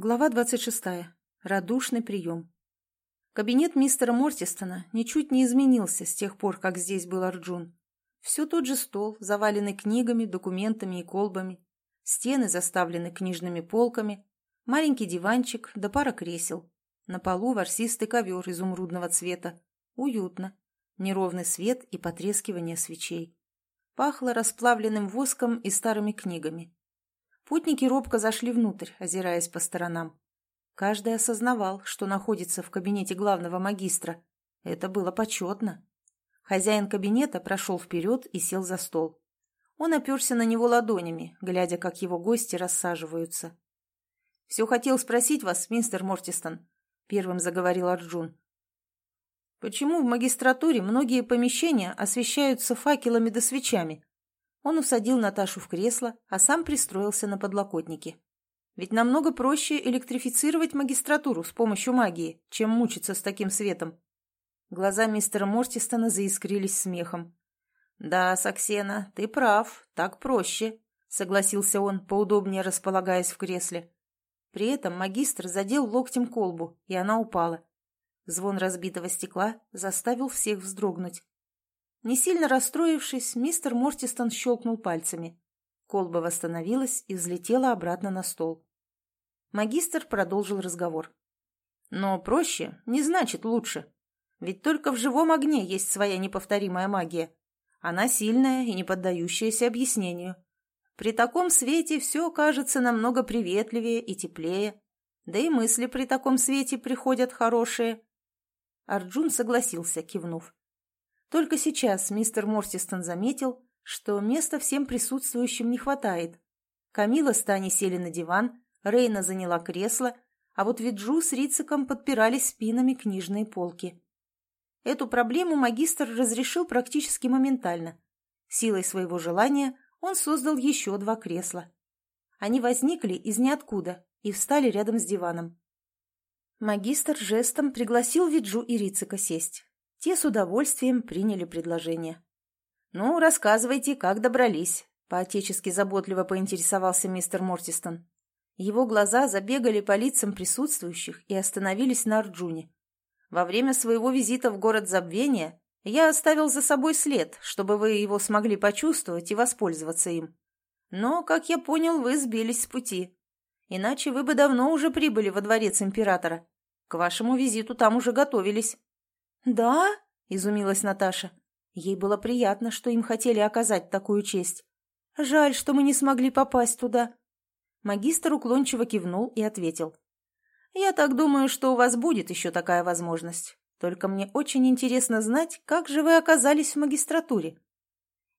Глава 26. Радушный прием. Кабинет мистера Мортистона ничуть не изменился с тех пор, как здесь был Арджун. Все тот же стол, заваленный книгами, документами и колбами. Стены заставлены книжными полками, маленький диванчик да пара кресел. На полу ворсистый ковер изумрудного цвета. Уютно. Неровный свет и потрескивание свечей. Пахло расплавленным воском и старыми книгами. Путники робко зашли внутрь, озираясь по сторонам. Каждый осознавал, что находится в кабинете главного магистра. Это было почетно. Хозяин кабинета прошел вперед и сел за стол. Он оперся на него ладонями, глядя, как его гости рассаживаются. «Все хотел спросить вас, мистер Мортистон», — первым заговорил Арджун. «Почему в магистратуре многие помещения освещаются факелами да свечами?» Он усадил Наташу в кресло, а сам пристроился на подлокотнике. Ведь намного проще электрифицировать магистратуру с помощью магии, чем мучиться с таким светом. Глаза мистера Мортистона заискрились смехом. «Да, Саксена, ты прав, так проще», — согласился он, поудобнее располагаясь в кресле. При этом магистр задел локтем колбу, и она упала. Звон разбитого стекла заставил всех вздрогнуть. Не сильно расстроившись, мистер Мортистон щелкнул пальцами. Колба восстановилась и взлетела обратно на стол. Магистр продолжил разговор. «Но проще не значит лучше. Ведь только в живом огне есть своя неповторимая магия. Она сильная и не поддающаяся объяснению. При таком свете все кажется намного приветливее и теплее. Да и мысли при таком свете приходят хорошие». Арджун согласился, кивнув. Только сейчас мистер Мортистон заметил, что места всем присутствующим не хватает. Камила с Таней сели на диван, Рейна заняла кресло, а вот Виджу с Рициком подпирались спинами книжные полки. Эту проблему магистр разрешил практически моментально. Силой своего желания он создал еще два кресла. Они возникли из ниоткуда и встали рядом с диваном. Магистр жестом пригласил Виджу и Рицика сесть. Те с удовольствием приняли предложение. «Ну, рассказывайте, как добрались», — поотечески заботливо поинтересовался мистер Мортистон. Его глаза забегали по лицам присутствующих и остановились на Арджуне. «Во время своего визита в город Забвения я оставил за собой след, чтобы вы его смогли почувствовать и воспользоваться им. Но, как я понял, вы сбились с пути. Иначе вы бы давно уже прибыли во дворец императора. К вашему визиту там уже готовились». «Да?» – изумилась Наташа. Ей было приятно, что им хотели оказать такую честь. «Жаль, что мы не смогли попасть туда». Магистр уклончиво кивнул и ответил. «Я так думаю, что у вас будет еще такая возможность. Только мне очень интересно знать, как же вы оказались в магистратуре».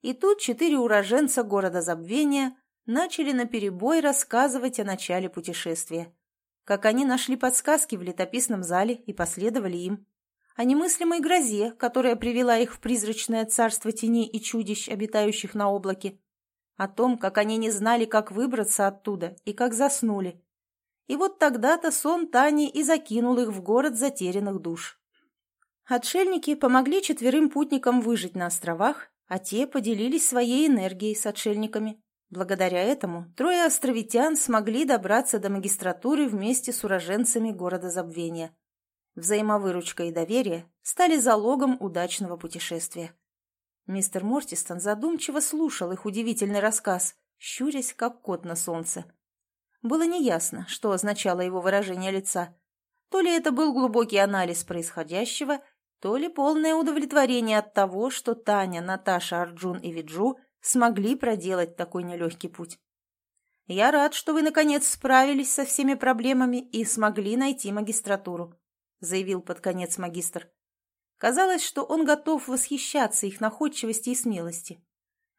И тут четыре уроженца города Забвения начали наперебой рассказывать о начале путешествия. Как они нашли подсказки в летописном зале и последовали им о немыслимой грозе, которая привела их в призрачное царство теней и чудищ, обитающих на облаке, о том, как они не знали, как выбраться оттуда и как заснули. И вот тогда-то сон Тани и закинул их в город затерянных душ. Отшельники помогли четверым путникам выжить на островах, а те поделились своей энергией с отшельниками. Благодаря этому трое островитян смогли добраться до магистратуры вместе с уроженцами города Забвения. Взаимовыручка и доверие стали залогом удачного путешествия. Мистер Мортистон задумчиво слушал их удивительный рассказ, щурясь, как кот на солнце. Было неясно, что означало его выражение лица. То ли это был глубокий анализ происходящего, то ли полное удовлетворение от того, что Таня, Наташа, Арджун и Виджу смогли проделать такой нелегкий путь. «Я рад, что вы, наконец, справились со всеми проблемами и смогли найти магистратуру. — заявил под конец магистр. Казалось, что он готов восхищаться их находчивости и смелости.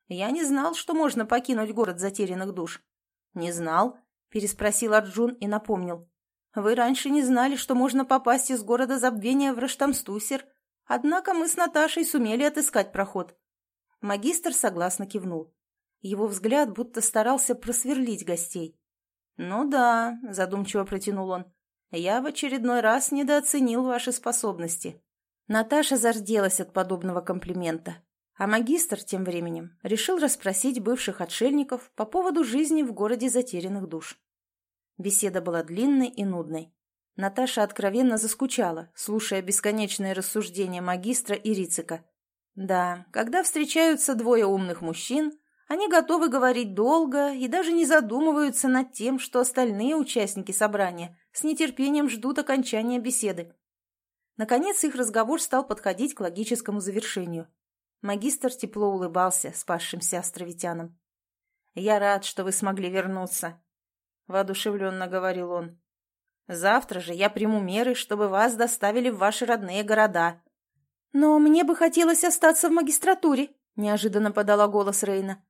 «Я не знал, что можно покинуть город затерянных душ». «Не знал?» — переспросил Арджун и напомнил. «Вы раньше не знали, что можно попасть из города забвения в Раштамстусер, однако мы с Наташей сумели отыскать проход». Магистр согласно кивнул. Его взгляд будто старался просверлить гостей. «Ну да», — задумчиво протянул он, я в очередной раз недооценил ваши способности». Наташа зарделась от подобного комплимента. А магистр тем временем решил расспросить бывших отшельников по поводу жизни в городе затерянных душ. Беседа была длинной и нудной. Наташа откровенно заскучала, слушая бесконечные рассуждения магистра и Рицика. Да, когда встречаются двое умных мужчин, они готовы говорить долго и даже не задумываются над тем, что остальные участники собрания с нетерпением ждут окончания беседы. Наконец их разговор стал подходить к логическому завершению. Магистр тепло улыбался спасшимся островитянам. «Я рад, что вы смогли вернуться», — воодушевленно говорил он. «Завтра же я приму меры, чтобы вас доставили в ваши родные города». «Но мне бы хотелось остаться в магистратуре», — неожиданно подала голос Рейна.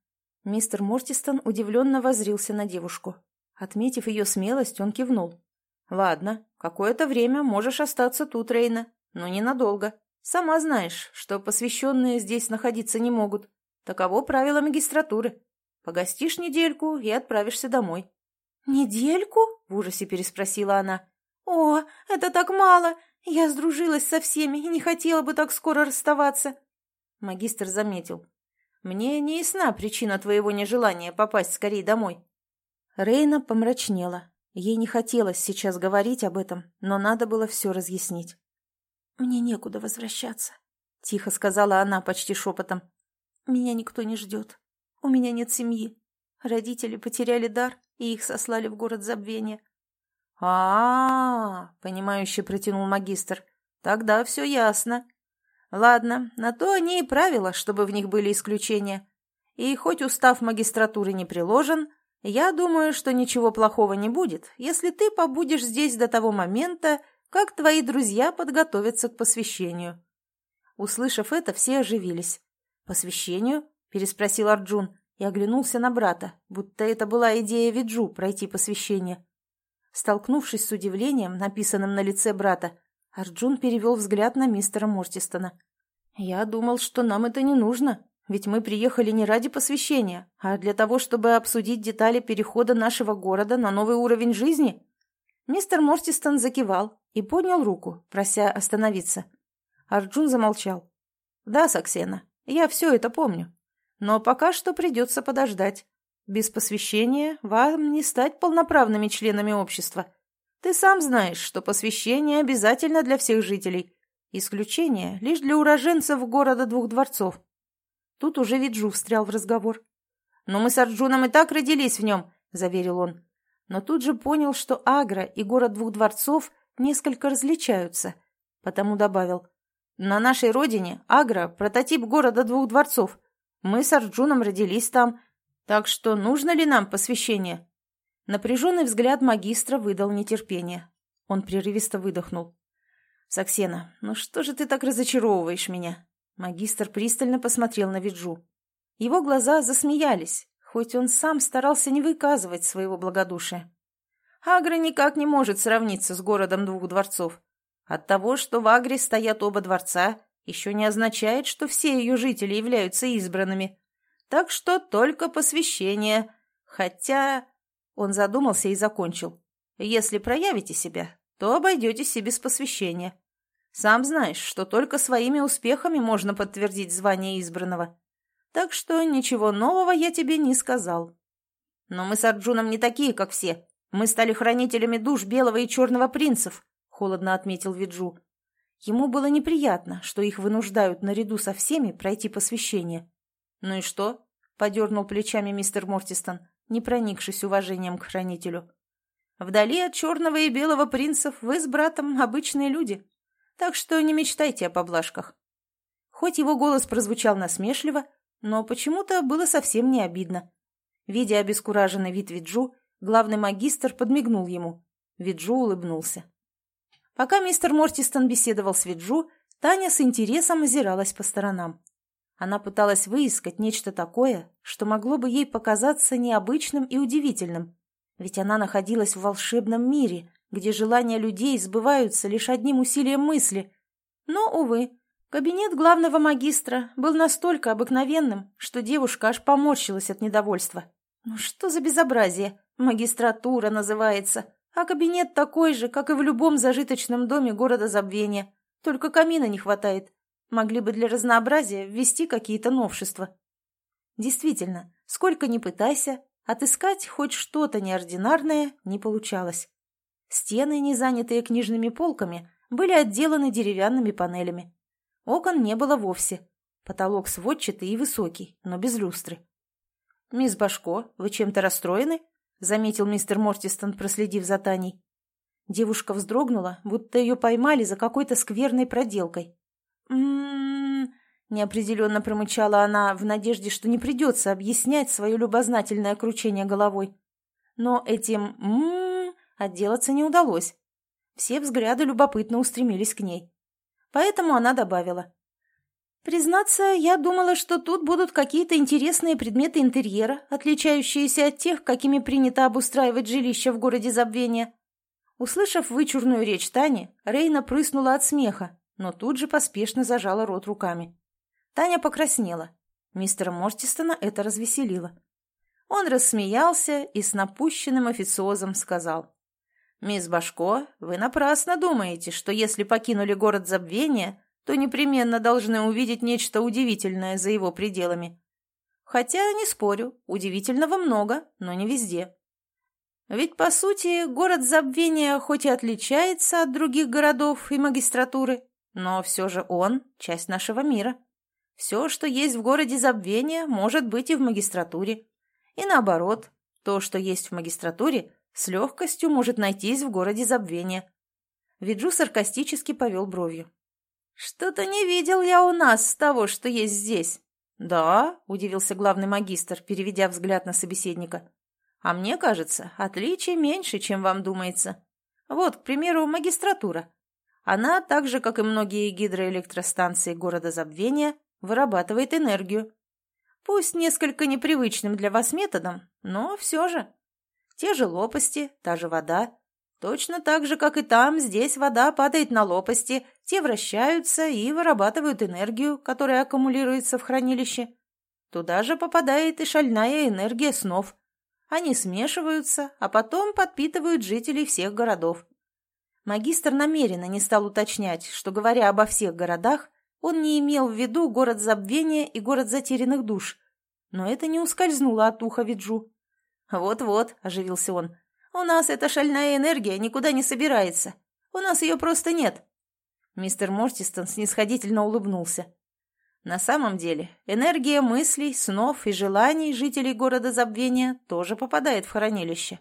Мистер Мортистон удивленно возрился на девушку. Отметив ее смелость, он кивнул. «Ладно, какое-то время можешь остаться тут, Рейна, но ненадолго. Сама знаешь, что посвященные здесь находиться не могут. Таково правило магистратуры. Погостишь недельку и отправишься домой». «Недельку?» — в ужасе переспросила она. «О, это так мало! Я сдружилась со всеми и не хотела бы так скоро расставаться!» Магистр заметил. Мне не ясна причина твоего нежелания попасть скорее домой». Рейна помрачнела. Ей не хотелось сейчас говорить об этом, но надо было все разъяснить. «Мне некуда возвращаться», — тихо сказала она почти шепотом. «Меня никто не ждет. У меня нет семьи. Родители потеряли дар, и их сослали в город забвения». «А-а-а!» — понимающе протянул магистр. «Тогда все ясно. Ладно, на то они и правила, чтобы в них были исключения. И хоть устав магистратуры не приложен, я думаю, что ничего плохого не будет, если ты побудешь здесь до того момента, как твои друзья подготовятся к посвящению». Услышав это, все оживились. «Посвящению?» – переспросил Арджун и оглянулся на брата, будто это была идея Виджу пройти посвящение. Столкнувшись с удивлением, написанным на лице брата, Арджун перевел взгляд на мистера Мортистона. «Я думал, что нам это не нужно, ведь мы приехали не ради посвящения, а для того, чтобы обсудить детали перехода нашего города на новый уровень жизни». Мистер Мортистон закивал и поднял руку, прося остановиться. Арджун замолчал. «Да, Саксена, я все это помню. Но пока что придется подождать. Без посвящения вам не стать полноправными членами общества». Ты сам знаешь, что посвящение обязательно для всех жителей. Исключение лишь для уроженцев города двух дворцов. Тут уже Виджу встрял в разговор. «Но мы с Арджуном и так родились в нем», — заверил он. Но тут же понял, что Агра и город двух дворцов несколько различаются, потому добавил. «На нашей родине Агра — прототип города двух дворцов. Мы с Арджуном родились там. Так что нужно ли нам посвящение?» Напряженный взгляд магистра выдал нетерпение. Он прерывисто выдохнул. «Саксена, ну что же ты так разочаровываешь меня?» Магистр пристально посмотрел на Виджу. Его глаза засмеялись, хоть он сам старался не выказывать своего благодушия. Агра никак не может сравниться с городом двух дворцов. От того, что в Агре стоят оба дворца, еще не означает, что все ее жители являются избранными. Так что только посвящение. Хотя он задумался и закончил. «Если проявите себя, то обойдетесь и без посвящения. Сам знаешь, что только своими успехами можно подтвердить звание избранного. Так что ничего нового я тебе не сказал. Но мы с Арджуном не такие, как все. Мы стали хранителями душ белого и черного принцев», — холодно отметил Виджу. Ему было неприятно, что их вынуждают наряду со всеми пройти посвящение. «Ну и что?» — подернул плечами мистер Мортистон не проникшись уважением к хранителю. «Вдали от черного и белого принцев вы с братом обычные люди, так что не мечтайте о поблажках». Хоть его голос прозвучал насмешливо, но почему-то было совсем не обидно. Видя обескураженный вид Виджу, главный магистр подмигнул ему. Виджу улыбнулся. Пока мистер Мортистон беседовал с Виджу, Таня с интересом озиралась по сторонам. Она пыталась выискать нечто такое, что могло бы ей показаться необычным и удивительным. Ведь она находилась в волшебном мире, где желания людей сбываются лишь одним усилием мысли. Но, увы, кабинет главного магистра был настолько обыкновенным, что девушка аж поморщилась от недовольства. Ну что за безобразие? Магистратура называется. А кабинет такой же, как и в любом зажиточном доме города Забвения. Только камина не хватает. Могли бы для разнообразия ввести какие-то новшества. Действительно, сколько ни пытайся, Отыскать хоть что-то неординарное не получалось. Стены, не занятые книжными полками, были отделаны деревянными панелями. Окон не было вовсе. Потолок сводчатый и высокий, но без люстры. «Мисс Башко, вы чем-то расстроены?» — заметил мистер Мортистон, проследив за Таней. Девушка вздрогнула, будто ее поймали за какой-то скверной проделкой. «М-м-м...» неопределенно промычала она в надежде, что не придется объяснять свое любознательное кручение головой. Но этим «м-м-м» отделаться не удалось. Все взгляды любопытно устремились к ней. Поэтому она добавила. «Признаться, я думала, что тут будут какие-то интересные предметы интерьера, отличающиеся от тех, какими принято обустраивать жилища в городе забвения. Услышав вычурную речь Тани, Рейна прыснула от смеха, но тут же поспешно зажала рот руками. Таня покраснела. Мистера Мортистона это развеселило. Он рассмеялся и с напущенным официозом сказал. «Мисс Башко, вы напрасно думаете, что если покинули город забвения, то непременно должны увидеть нечто удивительное за его пределами. Хотя, не спорю, удивительного много, но не везде. Ведь, по сути, город забвения хоть и отличается от других городов и магистратуры, но все же он – часть нашего мира. Все, что есть в городе забвения, может быть и в магистратуре. И наоборот, то, что есть в магистратуре, с легкостью может найтись в городе забвения. Виджу саркастически повел бровью. «Что-то не видел я у нас того, что есть здесь». «Да?» – удивился главный магистр, переведя взгляд на собеседника. А мне кажется, отличий меньше, чем вам думается. Вот, к примеру, магистратура. Она, так же, как и многие гидроэлектростанции города Забвения, вырабатывает энергию. Пусть несколько непривычным для вас методом, но все же. Те же лопасти, та же вода. Точно так же, как и там, здесь вода падает на лопасти, те вращаются и вырабатывают энергию, которая аккумулируется в хранилище. Туда же попадает и шальная энергия снов – они смешиваются, а потом подпитывают жителей всех городов. Магистр намеренно не стал уточнять, что, говоря обо всех городах, он не имел в виду город забвения и город затерянных душ. Но это не ускользнуло от уха Виджу. «Вот-вот», — оживился он, — «у нас эта шальная энергия никуда не собирается. У нас ее просто нет». Мистер Мортистон снисходительно улыбнулся. На самом деле, энергия мыслей, снов и желаний жителей города Забвения тоже попадает в хранилище.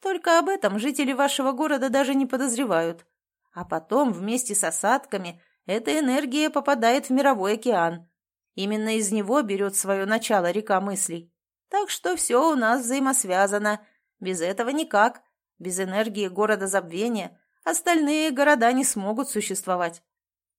Только об этом жители вашего города даже не подозревают. А потом вместе с осадками эта энергия попадает в мировой океан. Именно из него берет свое начало река мыслей. Так что все у нас взаимосвязано. Без этого никак. Без энергии города Забвения остальные города не смогут существовать.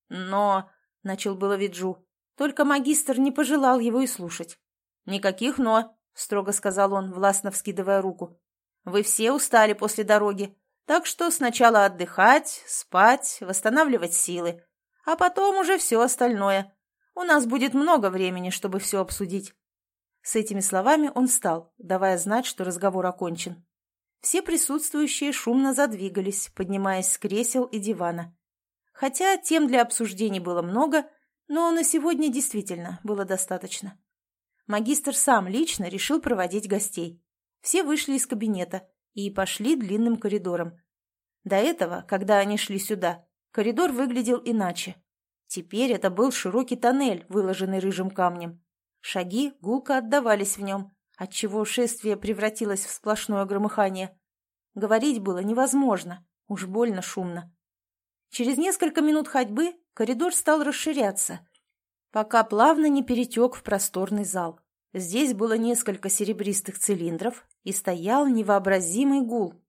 Но, — начал было Виджу, только магистр не пожелал его и слушать. «Никаких «но», — строго сказал он, властно вскидывая руку. «Вы все устали после дороги, так что сначала отдыхать, спать, восстанавливать силы, а потом уже все остальное. У нас будет много времени, чтобы все обсудить». С этими словами он встал, давая знать, что разговор окончен. Все присутствующие шумно задвигались, поднимаясь с кресел и дивана. Хотя тем для обсуждений было много, — но на сегодня действительно было достаточно. Магистр сам лично решил проводить гостей. Все вышли из кабинета и пошли длинным коридором. До этого, когда они шли сюда, коридор выглядел иначе. Теперь это был широкий тоннель, выложенный рыжим камнем. Шаги гулко отдавались в нем, отчего шествие превратилось в сплошное громыхание. Говорить было невозможно, уж больно шумно. Через несколько минут ходьбы коридор стал расширяться, пока плавно не перетек в просторный зал. Здесь было несколько серебристых цилиндров и стоял невообразимый гул.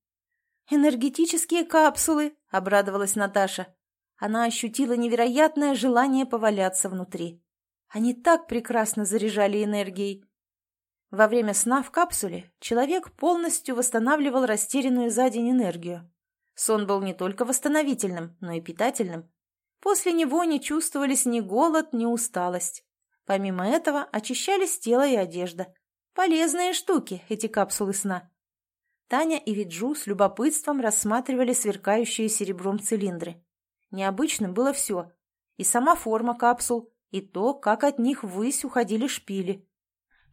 «Энергетические капсулы!» — обрадовалась Наташа. Она ощутила невероятное желание поваляться внутри. Они так прекрасно заряжали энергией. Во время сна в капсуле человек полностью восстанавливал растерянную за день энергию. Сон был не только восстановительным, но и питательным. После него не чувствовались ни голод, ни усталость. Помимо этого очищались тело и одежда. Полезные штуки, эти капсулы сна. Таня и Виджу с любопытством рассматривали сверкающие серебром цилиндры. Необычным было все. И сама форма капсул, и то, как от них ввысь уходили шпили.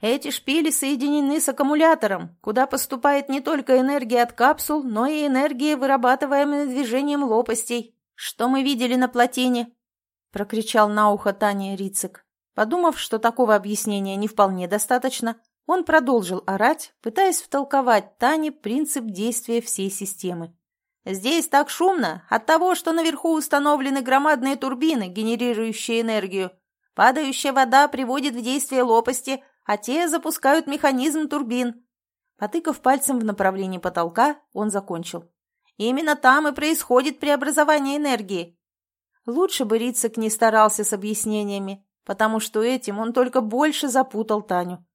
Эти шпили соединены с аккумулятором, куда поступает не только энергия от капсул, но и энергия, вырабатываемая движением лопастей. Что мы видели на плотине?» — прокричал на ухо Таня Рицик. Подумав, что такого объяснения не вполне достаточно, он продолжил орать, пытаясь втолковать Тане принцип действия всей системы. «Здесь так шумно от того, что наверху установлены громадные турбины, генерирующие энергию. Падающая вода приводит в действие лопасти, а те запускают механизм турбин. Потыкав пальцем в направлении потолка, он закончил. Именно там и происходит преобразование энергии. Лучше бы Рицик не старался с объяснениями, потому что этим он только больше запутал Таню.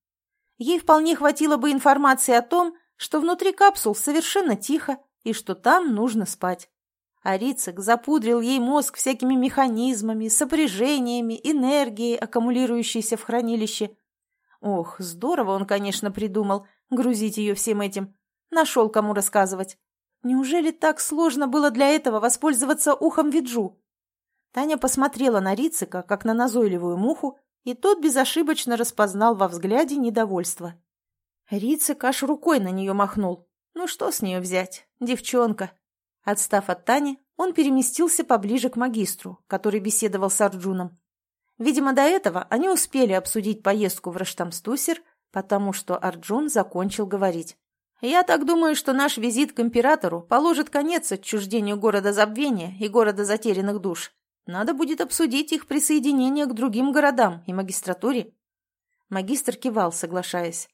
Ей вполне хватило бы информации о том, что внутри капсул совершенно тихо и что там нужно спать. А Рицик запудрил ей мозг всякими механизмами, сопряжениями, энергией, аккумулирующейся в хранилище, Ох, здорово он, конечно, придумал грузить ее всем этим. Нашел, кому рассказывать. Неужели так сложно было для этого воспользоваться ухом Виджу? Таня посмотрела на Рицика, как на назойливую муху, и тот безошибочно распознал во взгляде недовольство. Рицик аж рукой на нее махнул. Ну что с нее взять? Девчонка. Отстав от Тани, он переместился поближе к магистру, который беседовал с Арджуном. Видимо, до этого они успели обсудить поездку в Раштамстусер, потому что Арджун закончил говорить. «Я так думаю, что наш визит к императору положит конец отчуждению города забвения и города затерянных душ. Надо будет обсудить их присоединение к другим городам и магистратуре». Магистр кивал, соглашаясь.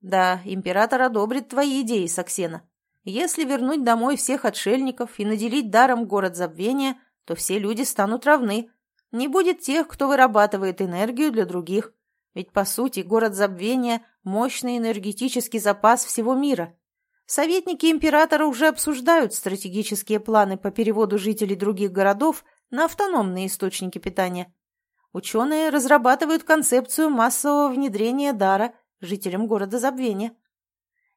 «Да, император одобрит твои идеи, Саксена. Если вернуть домой всех отшельников и наделить даром город забвения, то все люди станут равны, не будет тех, кто вырабатывает энергию для других. Ведь, по сути, город забвения – мощный энергетический запас всего мира. Советники императора уже обсуждают стратегические планы по переводу жителей других городов на автономные источники питания. Ученые разрабатывают концепцию массового внедрения дара жителям города забвения.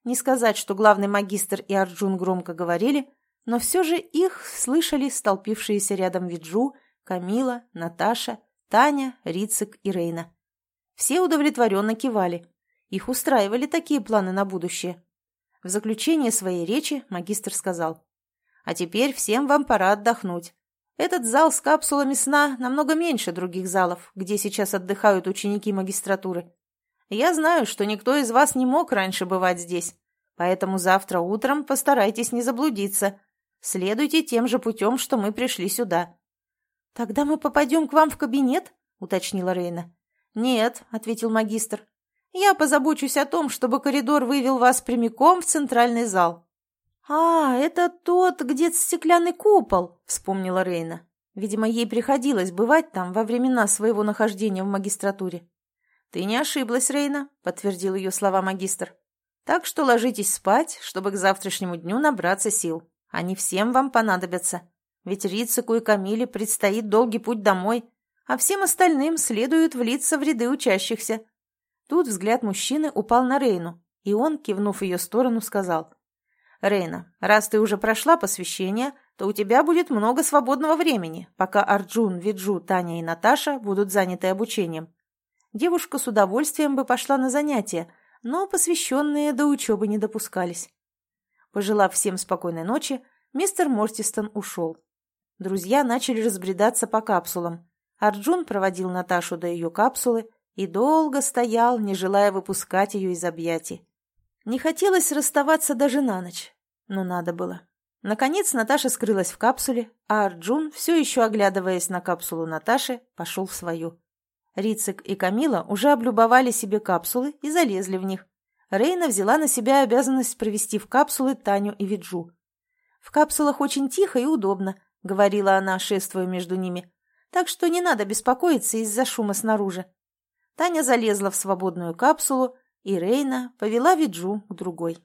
Не сказать, что главный магистр и Арджун громко говорили, но все же их слышали столпившиеся рядом Виджу – Камила, Наташа, Таня, Рицик и Рейна. Все удовлетворенно кивали. Их устраивали такие планы на будущее. В заключение своей речи магистр сказал. «А теперь всем вам пора отдохнуть. Этот зал с капсулами сна намного меньше других залов, где сейчас отдыхают ученики магистратуры. Я знаю, что никто из вас не мог раньше бывать здесь, поэтому завтра утром постарайтесь не заблудиться. Следуйте тем же путем, что мы пришли сюда. «Тогда мы попадем к вам в кабинет?» — уточнила Рейна. «Нет», — ответил магистр. «Я позабочусь о том, чтобы коридор вывел вас прямиком в центральный зал». «А, это тот, где стеклянный купол», — вспомнила Рейна. Видимо, ей приходилось бывать там во времена своего нахождения в магистратуре. «Ты не ошиблась, Рейна», — подтвердил ее слова магистр. «Так что ложитесь спать, чтобы к завтрашнему дню набраться сил. Они всем вам понадобятся. Ведь Рицику и Камиле предстоит долгий путь домой, а всем остальным следует влиться в ряды учащихся. Тут взгляд мужчины упал на Рейну, и он, кивнув ее сторону, сказал. «Рейна, раз ты уже прошла посвящение, то у тебя будет много свободного времени, пока Арджун, Виджу, Таня и Наташа будут заняты обучением. Девушка с удовольствием бы пошла на занятия, но посвященные до учебы не допускались. Пожелав всем спокойной ночи, мистер Мортистон ушел. Друзья начали разбредаться по капсулам. Арджун проводил Наташу до ее капсулы и долго стоял, не желая выпускать ее из объятий. Не хотелось расставаться даже на ночь, но надо было. Наконец Наташа скрылась в капсуле, а Арджун, все еще оглядываясь на капсулу Наташи, пошел в свою. Рицик и Камила уже облюбовали себе капсулы и залезли в них. Рейна взяла на себя обязанность провести в капсулы Таню и Виджу. В капсулах очень тихо и удобно, — говорила она, шествуя между ними. «Так что не надо беспокоиться из-за шума снаружи». Таня залезла в свободную капсулу, и Рейна повела Виджу к другой.